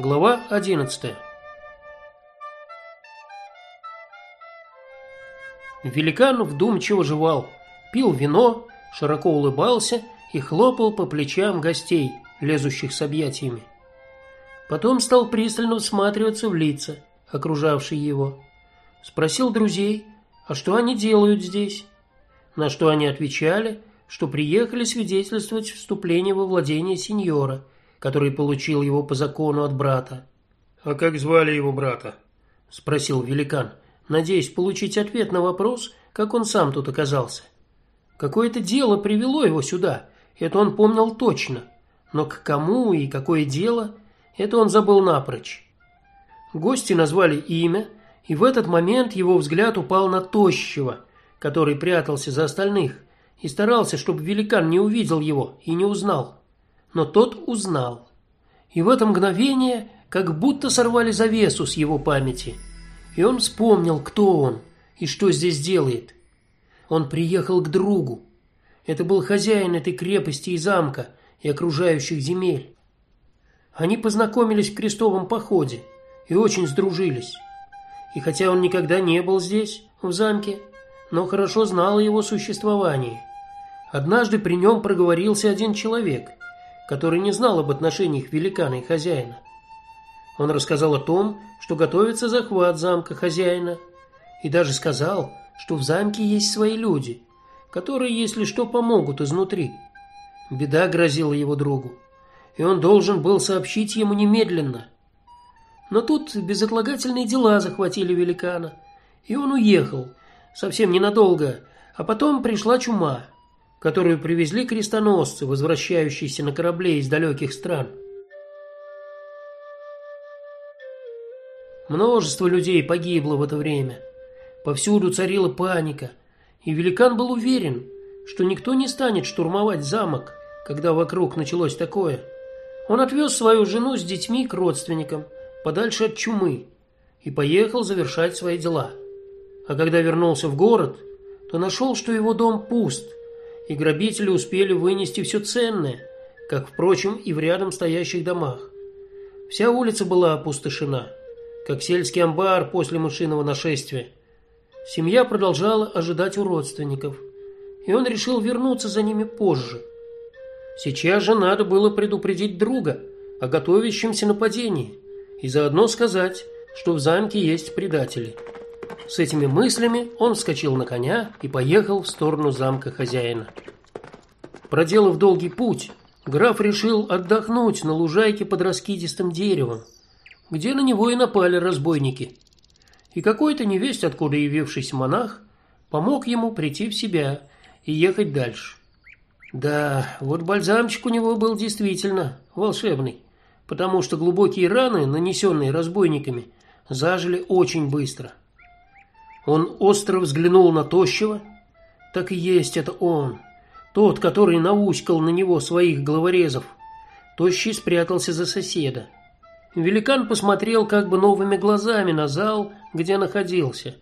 Глава 11. Великан вдумчиво жевал, пил вино, широко улыбался и хлопал по плечам гостей, лезущих с объятиями. Потом стал пристально всматриваться в лица, окружавшие его. Спросил друзей, а что они делают здесь? На что они отвечали, что приехали свидетельствовать вступление во владение сеньора, который получил его по закону от брата. А как звали его брата? спросил великан, надеясь получить ответ на вопрос, как он сам тут оказался. Какое-то дело привело его сюда. Это он помнил точно, но к кому и какое дело это он забыл напрочь. Гости назвали имя, и в этот момент его взгляд упал на тощего, который прятался за остальных и старался, чтобы великан не увидел его и не узнал. Но тот узнал. И в это мгновение как будто сорвали завесу с его памяти, и он вспомнил, кто он и что здесь делает. Он приехал к другу. Это был хозяин этой крепости и замка и окружающих земель. Они познакомились в крестовом походе и очень сдружились. И хотя он никогда не был здесь, в замке, но хорошо знал его существовании. Однажды при нем проговорился один человек, который не знал об отношениях великана и хозяина. Он рассказал о том, что готовится захват замка хозяина, и даже сказал, что в замке есть свои люди, которые, если что, помогут изнутри. Беда грозила его другу и он должен был сообщить ему немедленно. Но тут безотлагательные дела захватили великана, и он уехал, совсем ненадолго, а потом пришла чума, которую привезли крестоносцы, возвращающиеся на корабле из далеких стран. Множество людей погибло в это время. Повсюду царила паника, и великан был уверен, что никто не станет штурмовать замок, когда вокруг началось такое. Он отвез свою жену с детьми к родственникам, подальше от чумы, и поехал завершать свои дела. А когда вернулся в город, то нашел, что его дом пуст, и грабители успели вынести все ценное, как впрочем и в рядом стоящих домах. Вся улица была опустошена, как сельский амбар после мышиного нашествия. Семья продолжала ожидать у родственников, и он решил вернуться за ними позже. Сейчас же надо было предупредить друга о готовящемся нападении и заодно сказать, что в замке есть предатели. С этими мыслями он вскочил на коня и поехал в сторону замка хозяина. Проделав долгий путь, граф решил отдохнуть на лужайке под раскидистым деревом, где на него и напали разбойники. И какой-то невесть откуда явившийся монах помог ему прийти в себя и ехать дальше. Да, вот бальзамчик у него был действительно волшебный, потому что глубокие раны, нанесенные разбойниками, зажили очень быстро. Он остро взглянул на тощего. Так и есть это он, тот, который науськал на него своих головорезов. Тощий спрятался за соседа. Великан посмотрел как бы новыми глазами на зал, где находился.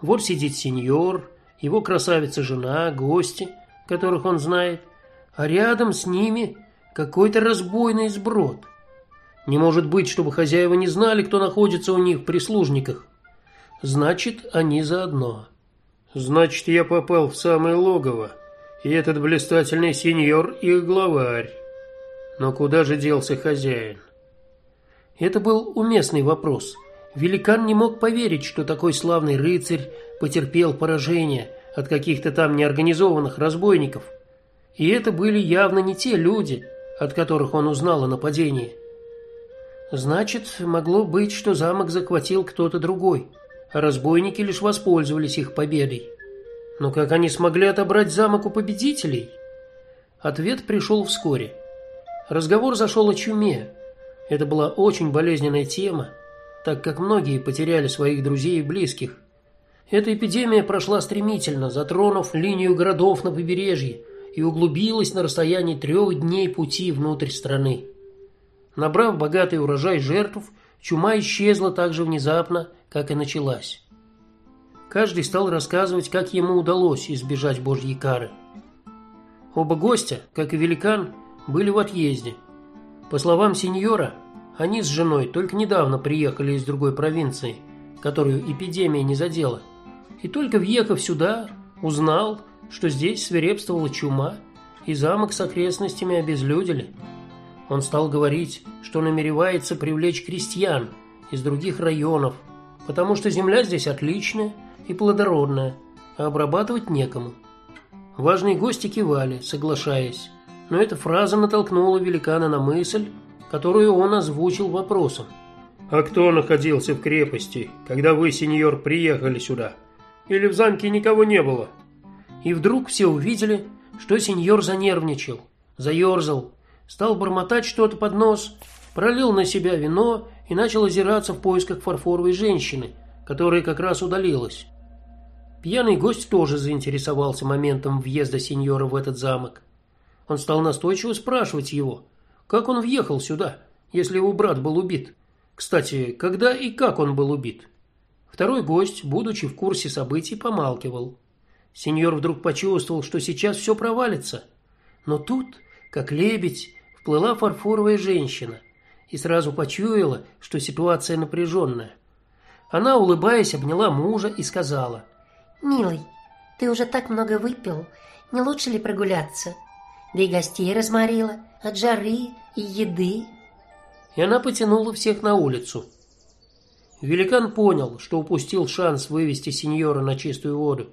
Вот сидит сеньор, его красавица-жена, гости – которых он знает, а рядом с ними какой-то разбойный сброд. Не может быть, чтобы хозяева не знали, кто находится у них в прислужниках. Значит, они заодно. Значит, я попал в самое логово, и этот блистательный сеньор их главарь. Но куда же делся хозяин? Это был уместный вопрос. Великан не мог поверить, что такой славный рыцарь потерпел поражение, от каких-то там неорганизованных разбойников. И это были явно не те люди, от которых он узнал о нападении. Значит, могло быть, что замок захватил кто-то другой, разбойники лишь воспользовались их победой. Но как они смогли отобрать замок у победителей? Ответ пришел вскоре. Разговор зашел о чуме. Это была очень болезненная тема, так как многие потеряли своих друзей и близких. Эта эпидемия прошла стремительно, затронув линию городов на побережье и углубилась на расстоянии трех дней пути внутрь страны. Набрав богатый урожай жертв, чума исчезла так же внезапно, как и началась. Каждый стал рассказывать, как ему удалось избежать божьей кары. Оба гостя, как и великан, были в отъезде. По словам сеньора, Они с женой только недавно приехали из другой провинции, которую эпидемия не задела. И только въехав сюда, узнал, что здесь свирепствовала чума, и замок с окрестностями обезлюдили. Он стал говорить, что намеревается привлечь крестьян из других районов, потому что земля здесь отличная и плодородная, а обрабатывать некому. Важные гости кивали, соглашаясь, но эта фраза натолкнула великана на мысль, которую он озвучил вопросом. «А кто находился в крепости, когда вы, сеньор, приехали сюда? Или в замке никого не было?» И вдруг все увидели, что сеньор занервничал, заерзал, стал бормотать что-то под нос, пролил на себя вино и начал озираться в поисках фарфоровой женщины, которая как раз удалилась. Пьяный гость тоже заинтересовался моментом въезда сеньора в этот замок. Он стал настойчиво спрашивать его, как он въехал сюда, если его брат был убит. Кстати, когда и как он был убит? Второй гость, будучи в курсе событий, помалкивал. Сеньор вдруг почувствовал, что сейчас все провалится. Но тут, как лебедь, вплыла фарфоровая женщина и сразу почуяла, что ситуация напряженная. Она, улыбаясь, обняла мужа и сказала: "Милый, ты уже так много выпил, не лучше ли прогуляться? Да и гостей разморила от жары и еды". И она потянула всех на улицу. Великан понял, что упустил шанс вывести сеньора на чистую воду.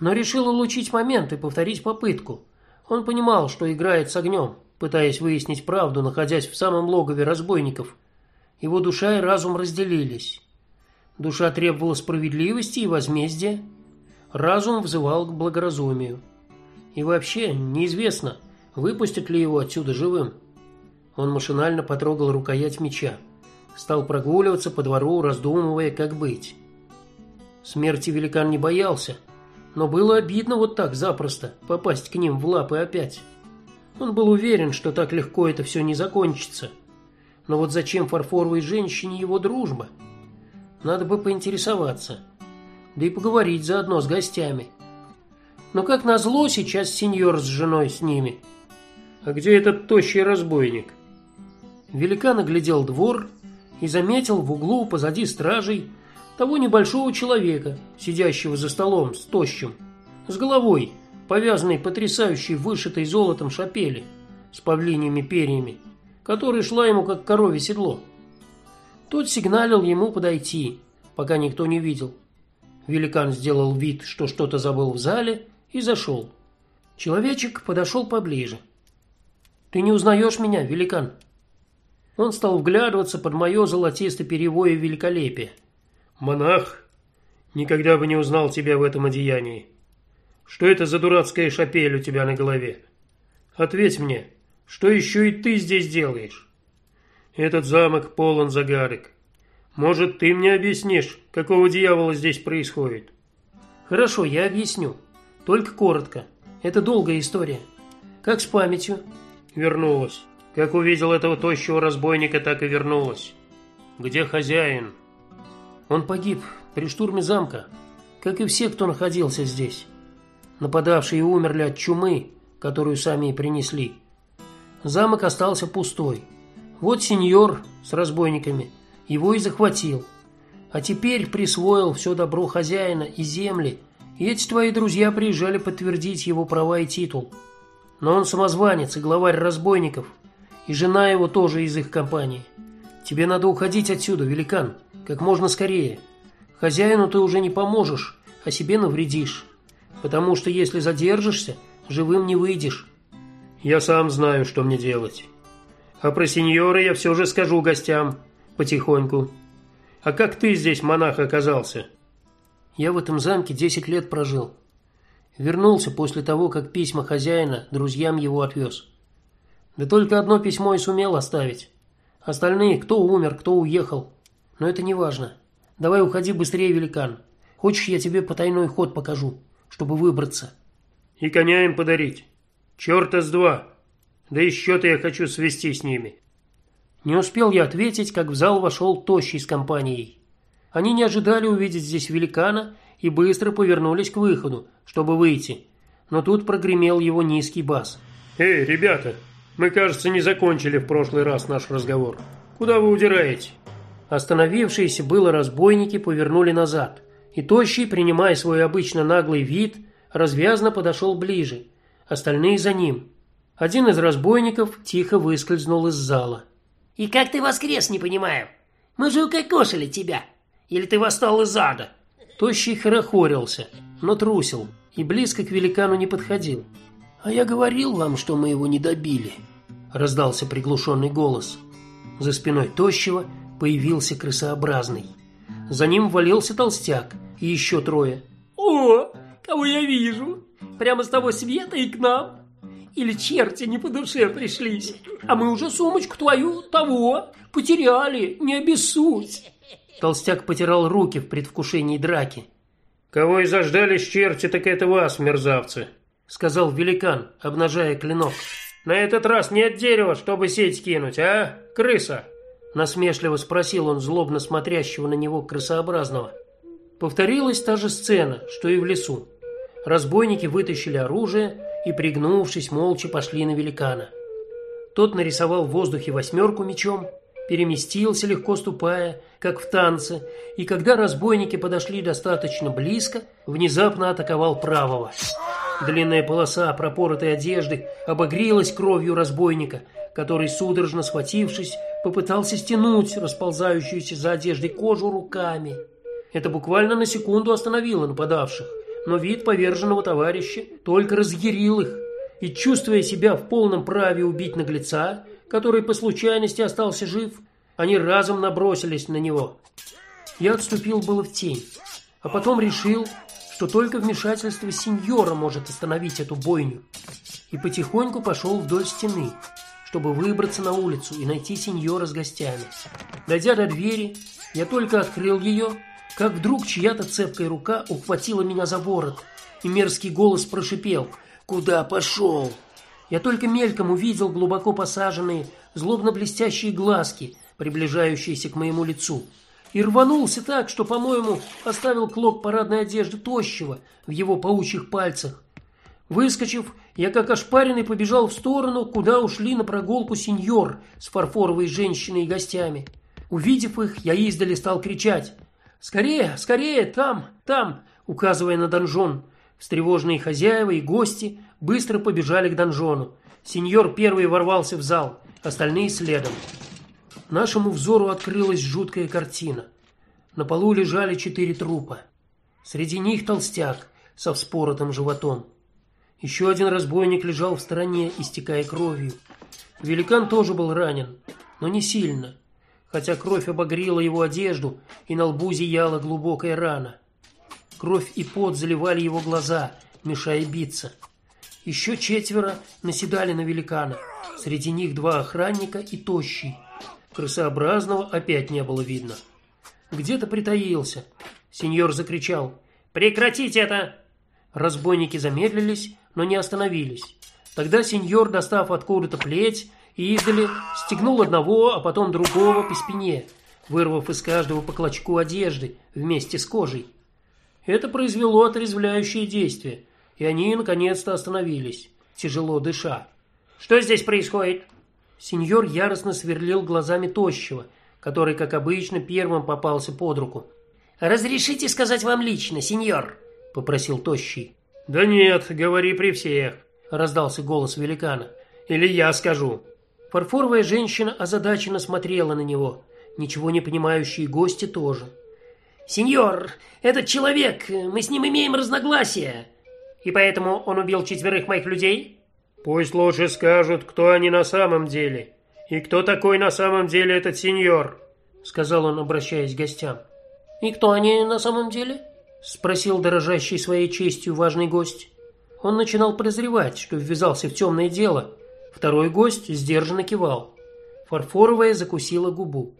Но решил улучшить момент и повторить попытку. Он понимал, что играет с огнем, пытаясь выяснить правду, находясь в самом логове разбойников. Его душа и разум разделились. Душа требовала справедливости и возмездия, разум взывал к благоразумию. И вообще, неизвестно, выпустят ли его отсюда живым. Он машинально потрогал рукоять меча, стал прогуливаться по двору, раздумывая, как быть. Смерти великан не боялся, но было обидно вот так запросто попасть к ним в лапы опять. Он был уверен, что так легко это все не закончится. Но вот зачем фарфоровой женщине его дружба? Надо бы поинтересоваться. Да и поговорить заодно с гостями. Но как назло, сейчас сеньор с женой с ними. А где этот тощий разбойник? Великан оглядел двор и заметил в углу позади стражей того небольшого человека, сидящего за столом с тощим, с головой, повязанной потрясающей вышитой золотом шапели с павлиньими перьями, которая шла ему как коровье седло. Тот сигналил ему подойти, пока никто не видел. Великан сделал вид, что что-то забыл в зале, и зашел. Человечек подошел поближе. Ты не узнаешь меня, великан? Он стал вглядываться под мое золотисто-перевое великолепие. Монах, никогда бы не узнал тебя в этом одеянии. Что это за дурацкая шапель у тебя на голове? Ответь мне, что еще и ты здесь делаешь? Этот замок полон загадок. Может, ты мне объяснишь, какого дьявола здесь происходит? Хорошо, я объясню. Только коротко. Это долгая история. Как с памятью? Вернулась. Как увидел этого тощего разбойника, так и вернулась. Где хозяин? Он погиб при штурме замка, как и все, кто находился здесь. Нападавшие умерли от чумы, которую сами и принесли. Замок остался пустой. Вот сеньор с разбойниками его и захватил. А теперь присвоил все добро хозяина и земли. И эти твои друзья приезжали подтвердить его права и титул. Но он самозванец и главарь разбойников, и жена его тоже из их компании. Тебе надо уходить отсюда, великан, как можно скорее. Хозяину ты уже не поможешь, а себе навредишь, потому что если задержишься, живым не выйдешь. Я сам знаю, что мне делать. А про сеньора я все же скажу гостям потихоньку. А как ты здесь, монах, оказался? Я в этом замке десять лет прожил. Вернулся после того, как письма хозяина друзьям его отвез. Да только одно письмо и сумел оставить. Остальные, кто умер, кто уехал. Но это не важно. Давай уходи быстрее, великан. Хочешь, я тебе потайной ход покажу, чтобы выбраться? И коня им подарить. Чёрта с два. Да и счеты я хочу свести с ними. Не успел я ответить, как в зал вошел тощий с компанией. Они не ожидали увидеть здесь великана и быстро повернулись к выходу, чтобы выйти. Но тут прогремел его низкий бас. Эй, ребята, мы, кажется, не закончили в прошлый раз наш разговор. Куда вы удираете?» Остановившиеся было разбойники повернули назад, и Тощий, принимая свой обычно наглый вид, развязно подошел ближе, остальные за ним. Один из разбойников тихо выскользнул из зала. «И как ты воскрес, не понимаю? Мы же укокошили тебя. Или ты восстал из ада?» Тощий хорохорился, но трусил и близко к великану не подходил. «А я говорил вам, что мы его не добили», — раздался приглушенный голос. За спиной Тощего появился крысообразный. За ним валился толстяк и еще трое. «О, кого я вижу? Прямо с того света и к нам? Или черти не по душе пришлись? А мы уже сумочку твою того потеряли, не обессудь!» Толстяк потирал руки в предвкушении драки. «Кого и заждались черти, так это вас, мерзавцы!» Сказал великан, обнажая клинок. «На этот раз нет дерева, чтобы сеть кинуть, а, крыса?» Насмешливо спросил он злобно смотрящего на него крысообразного. Повторилась та же сцена, что и в лесу. Разбойники вытащили оружие и, пригнувшись, молча пошли на великана. Тот нарисовал в воздухе восьмерку мечом, переместился, легко ступая, как в танце, и когда разбойники подошли достаточно близко, внезапно атаковал правого. Длинная полоса пропоротой одежды обогрелась кровью разбойника, который, судорожно схватившись, попытался стянуть расползающуюся за одеждой кожу руками. Это буквально на секунду остановило нападавших, но вид поверженного товарища только разъярил их, и чувствуя себя в полном праве убить наглеца, который по случайности остался жив, они разом набросились на него. Я отступил было в тень, а потом решил, что только вмешательство сеньора может остановить эту бойню, и потихоньку пошел вдоль стены, чтобы выбраться на улицу и найти сеньора с гостями. Дойдя до двери, я только открыл ее, как вдруг чья-то цепкая рука ухватила меня за ворот, и мерзкий голос прошипел: "Куда пошел?" Я только мельком увидел глубоко посаженные, злобно блестящие глазки, приближающиеся к моему лицу, и рванулся так, что, по-моему, оставил клок парадной одежды тощего в его паучьих пальцах. Выскочив, я как ошпаренный побежал в сторону, куда ушли на прогулку сеньор с фарфоровой женщиной и гостями. Увидев их, я издали стал кричать: "Скорее, скорее, там, там!" указывая на донжон. Встревоженные хозяева и гости быстро побежали к донжону. Сеньор первый ворвался в зал, остальные следом. Нашему взору открылась жуткая картина. На полу лежали четыре трупа. Среди них толстяк со вспоротым животом. Еще один разбойник лежал в стороне, истекая кровью. Великан тоже был ранен, но не сильно, хотя кровь обогрела его одежду, и на лбу зияла глубокая рана. Кровь и пот заливали его глаза, мешая биться. Еще четверо наседали на великана. Среди них два охранника и тощий. Крысообразного опять не было видно. Где-то притаился. Сеньор закричал: "Прекратите это!" Разбойники замедлились, но не остановились. Тогда сеньор, достав откуда-то плеть, и издали стегнул одного, а потом другого по спине, вырвав из каждого по клочку одежды вместе с кожей. Это произвело отрезвляющее действие, и они наконец-то остановились, тяжело дыша. Что здесь происходит? Сеньор яростно сверлил глазами тощего, который, как обычно, первым попался под руку. Разрешите сказать вам лично, сеньор, попросил тощий. Да нет, говори при всех, раздался голос великана. Или я скажу. Фарфоровая женщина озадаченно смотрела на него. Ничего не понимающие гости тоже. Сеньор, этот человек, мы с ним имеем разногласия. И поэтому он убил четверых моих людей? Пусть лучше скажут, кто они на самом деле. И кто такой на самом деле этот сеньор, сказал он, обращаясь к гостям. И кто они на самом деле? Спросил дорожащий своей честью важный гость. Он начинал подозревать, что ввязался в темное дело. Второй гость сдержанно кивал. Фарфоровая закусила губу.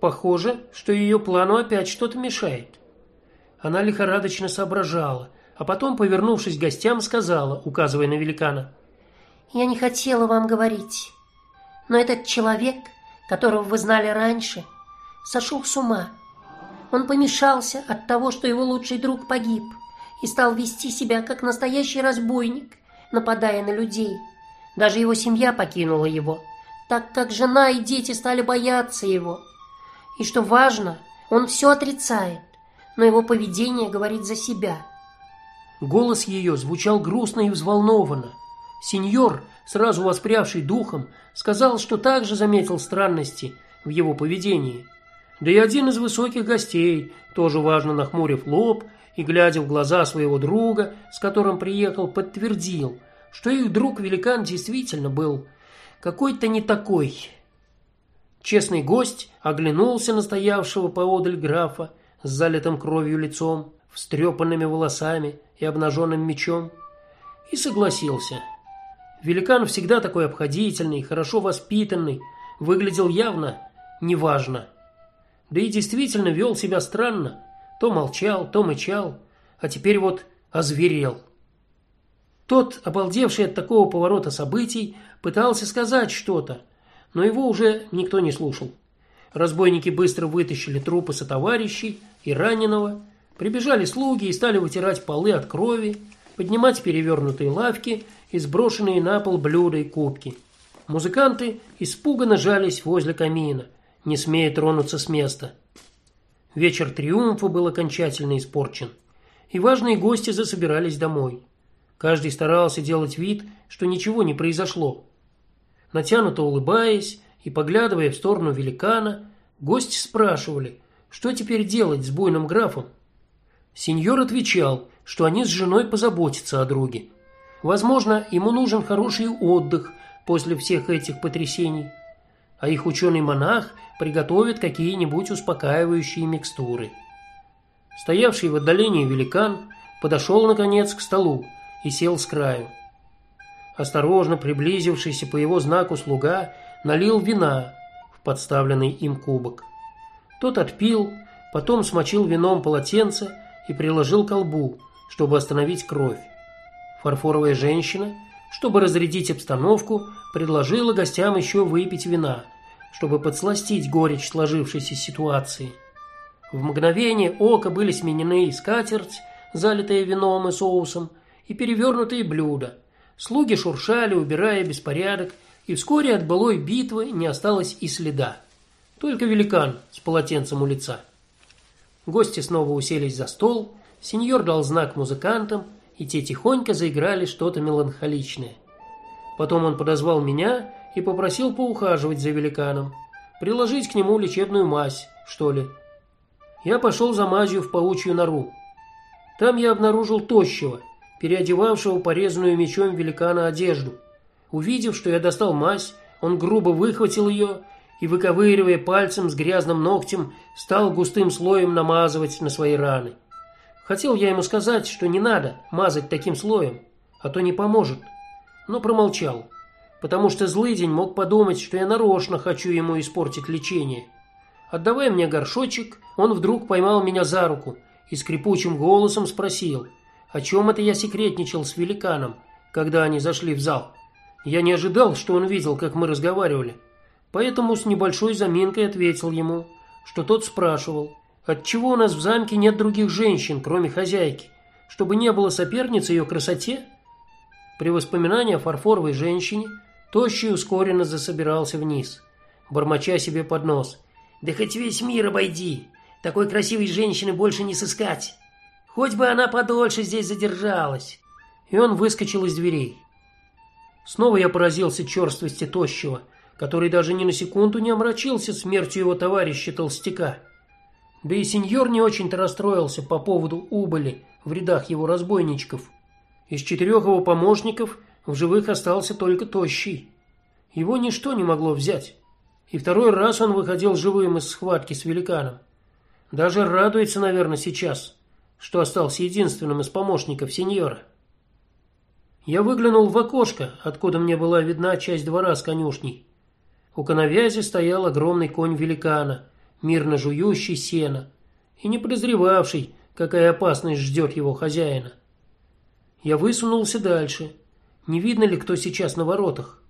Похоже, что ее плану опять что-то мешает. Она лихорадочно соображала, а потом, повернувшись к гостям, сказала, указывая на великана: "Я не хотела вам говорить, но этот человек, которого вы знали раньше, сошел с ума. Он помешался от того, что его лучший друг погиб, и стал вести себя как настоящий разбойник, нападая на людей. Даже его семья покинула его. так как жена и дети стали бояться его. И что важно, он все отрицает, но его поведение говорит за себя. Голос ее звучал грустно и взволнованно. Сеньор, сразу воспрявший духом, сказал, что также заметил странности в его поведении. Да и один из высоких гостей, тоже важно нахмурив лоб и глядя в глаза своего друга, с которым приехал, подтвердил, что их друг-великан действительно был какой-то не такой. Честный гость оглянулся на стоявшего поодаль графа с залитым кровью лицом, встрепанными волосами и обнаженным мечом и согласился. Великан всегда такой обходительный, хорошо воспитанный, выглядел явно неважно. Да и действительно вел себя странно, то молчал, то мычал, а теперь вот озверел. Тот, обалдевший от такого поворота событий, пытался сказать что-то, но его уже никто не слушал. Разбойники быстро вытащили трупы сотоварищей и раненого, прибежали слуги и стали вытирать полы от крови, поднимать перевернутые лавки и сброшенные на пол блюда и кубки. Музыканты испуганно жались возле камина, не смея тронуться с места. Вечер триумфа был окончательно испорчен, и важные гости засобирались домой. Каждый старался делать вид, что ничего не произошло. Натянуто улыбаясь и поглядывая в сторону великана, гости спрашивали, что теперь делать с буйным графом. Сеньор отвечал, что они с женой позаботятся о друге. Возможно, ему нужен хороший отдых после всех этих потрясений, а их ученый-монах приготовит какие-нибудь успокаивающие микстуры. Стоявший в отдалении великан подошел наконец к столу и сел с краю. Осторожно приблизившийся по его знаку слуга налил вина в подставленный им кубок. Тот отпил, потом смочил вином полотенце и приложил к колбу, чтобы остановить кровь. Фарфоровая женщина, чтобы разрядить обстановку, предложила гостям еще выпить вина, чтобы подсластить горечь сложившейся ситуации. В мгновение ока были сменены скатерть, залитая вином и соусом, и перевернутые блюда. Слуги шуршали, убирая беспорядок, и вскоре от былой битвы не осталось и следа. Только великан с полотенцем у лица. Гости снова уселись за стол, сеньор дал знак музыкантам, и те тихонько заиграли что-то меланхоличное. Потом он подозвал меня и попросил поухаживать за великаном, приложить к нему лечебную мазь, что ли. Я пошел за мазью в паучью нору. Там я обнаружил тощего, переодевавшего порезанную мечом великана одежду. Увидев, что я достал мазь, он грубо выхватил ее и, выковыривая пальцем с грязным ногтем, стал густым слоем намазывать на свои раны. Хотел я ему сказать, что не надо мазать таким слоем, а то не поможет, но промолчал, потому что злый день мог подумать, что я нарочно хочу ему испортить лечение. Отдавая мне горшочек, он вдруг поймал меня за руку и скрипучим голосом спросил: "О чем это я секретничал с великаном, когда они зашли в зал?" Я не ожидал, что он видел, как мы разговаривали. Поэтому с небольшой заминкой ответил ему, что тот спрашивал, отчего у нас в замке нет других женщин, кроме хозяйки, чтобы не было соперницы ее красоте. При воспоминании о фарфоровой женщине тощий ускоренно засобирался вниз, бормоча себе под нос: "Да хоть весь мир обойди, такой красивой женщины больше не сыскать. Хоть бы она подольше здесь задержалась". И он выскочил из дверей. Снова я поразился черствости тощего который даже ни на секунду не омрачился смертью его товарища толстяка. Да и сеньор не очень-то расстроился по поводу убыли в рядах его разбойничков. Из четырех его помощников в живых остался только тощий. Его ничто не могло взять. И второй раз он выходил живым из схватки с великаном. Даже радуется, наверное, сейчас, что остался единственным из помощников сеньора. Я выглянул в окошко, откуда мне была видна часть двора с конюшней. У коновязи стоял огромный конь великана, мирно жующий сено и не подозревавший, какая опасность ждет его хозяина. Я высунулся дальше. Не видно ли кто сейчас на воротах?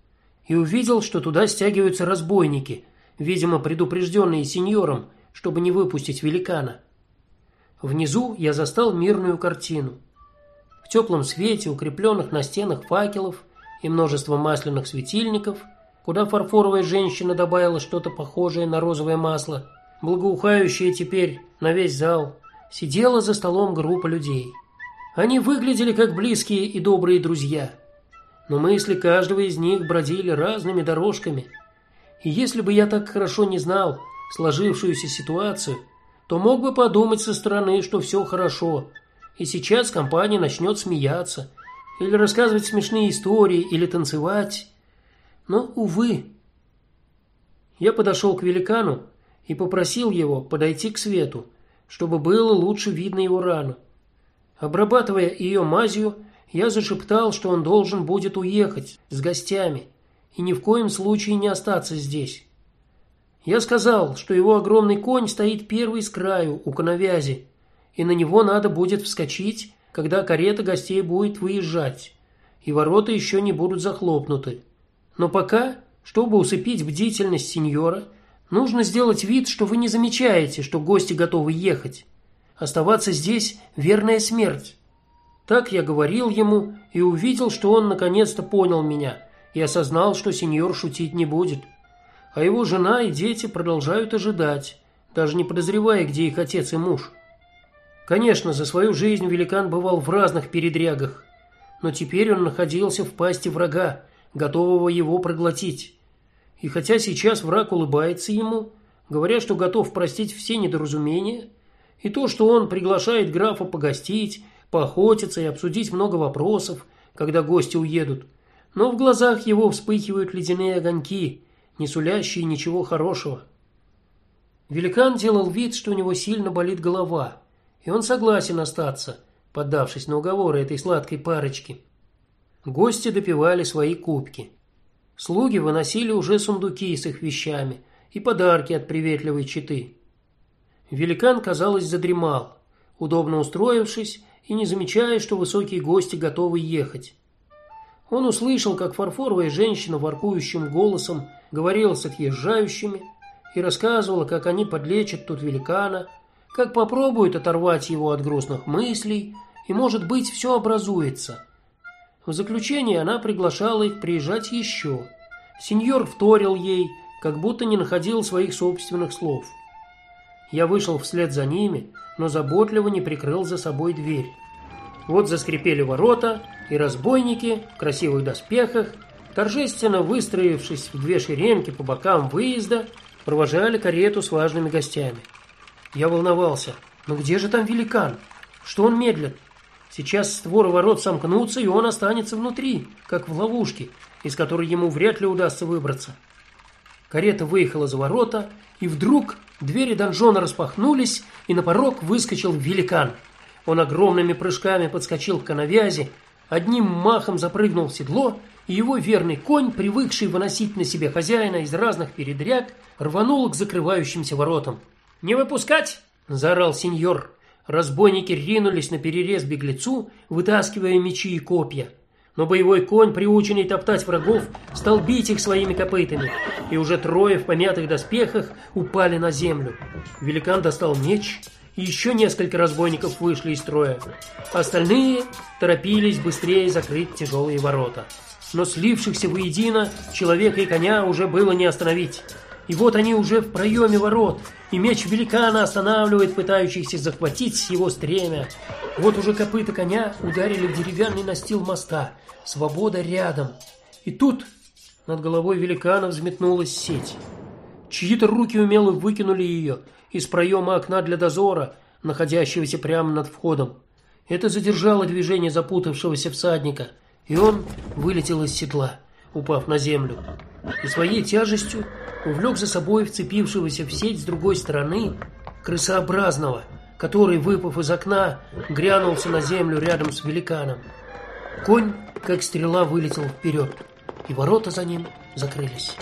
И увидел, что туда стягиваются разбойники, видимо, предупрежденные сеньором, чтобы не выпустить великана. Внизу я застал мирную картину. В теплом свете укрепленных на стенах факелов и множество масляных светильников куда фарфоровая женщина добавила что-то похожее на розовое масло, благоухающее теперь на весь зал, сидела за столом группа людей. Они выглядели как близкие и добрые друзья. Но мысли каждого из них бродили разными дорожками. И если бы я так хорошо не знал сложившуюся ситуацию, то мог бы подумать со стороны, что все хорошо, и сейчас компания начнет смеяться или рассказывать смешные истории или танцевать. Но увы. Я подошел к великану и попросил его подойти к свету, чтобы было лучше видно его рану. Обрабатывая ее мазью, я зашептал, что он должен будет уехать с гостями и ни в коем случае не остаться здесь. Я сказал, что его огромный конь стоит первый с краю у коновязи, и на него надо будет вскочить, когда карета гостей будет выезжать, и ворота еще не будут захлопнуты. Но пока, чтобы усыпить бдительность сеньора, нужно сделать вид, что вы не замечаете, что гости готовы ехать. Оставаться здесь верная смерть. Так я говорил ему и увидел, что он наконец-то понял меня и осознал, что сеньор шутить не будет а его жена и дети продолжают ожидать, даже не подозревая, где их отец и муж. Конечно, за свою жизнь великан бывал в разных передрягах, но теперь он находился в пасти врага, готового его проглотить. И хотя сейчас враг улыбается ему, говоря, что готов простить все недоразумения, и то, что он приглашает графа погостить, поохотиться и обсудить много вопросов, когда гости уедут, но в глазах его вспыхивают ледяные огоньки, не сулящие ничего хорошего. Великан делал вид, что у него сильно болит голова, и он согласен остаться, поддавшись на уговоры этой сладкой парочки. Гости допивали свои кубки. Слуги выносили уже сундуки с их вещами и подарки от приветливой четы. Великан, казалось, задремал, удобно устроившись и не замечая, что высокие гости готовы ехать. Он услышал, как фарфоровая женщина воркующим голосом говорила с отъезжающими и рассказывала, как они подлечат тут великана, как попробуют оторвать его от грустных мыслей, и, может быть, все образуется. В заключение она приглашала их приезжать еще. Сеньор вторил ей, как будто не находил своих собственных слов. Я вышел вслед за ними, но заботливо не прикрыл за собой дверь. Вот заскрипели ворота, и разбойники в красивых доспехах торжественно выстроившись в две шеренги по бокам выезда, провожали карету с важными гостями. Я волновался. Но где же там великан? Что он медлит? Сейчас створы ворот сомкнутся, и он останется внутри, как в ловушке, из которой ему вряд ли удастся выбраться. Карета выехала за ворота, и вдруг двери донжона распахнулись, и на порог выскочил великан. Он огромными прыжками подскочил к коновязи, одним махом запрыгнул в седло и его верный конь, привыкший выносить на себе хозяина из разных передряг, рванул к закрывающимся воротам. "Не выпускать!" заорал сеньор. Разбойники ринулись на перерез беглецу, вытаскивая мечи и копья. Но боевой конь, приученный топтать врагов, стал бить их своими копытами, и уже трое в помятых доспехах упали на землю. Великан достал меч, и еще несколько разбойников вышли из строя. Остальные торопились быстрее закрыть тяжелые ворота но слившихся воедино человека и коня уже было не остановить. И вот они уже в проеме ворот, и меч великана останавливает пытающихся захватить его стремя. Вот уже копыта коня ударили в деревянный настил моста. Свобода рядом. И тут над головой великана взметнулась сеть. Чьи-то руки умело выкинули ее из проема окна для дозора, находящегося прямо над входом. Это задержало движение запутавшегося всадника – и он вылетел из седла, упав на землю, и своей тяжестью увлек за собой вцепившегося в сеть с другой стороны крысообразного, который, выпав из окна, грянулся на землю рядом с великаном. Конь, как стрела, вылетел вперед, и ворота за ним закрылись.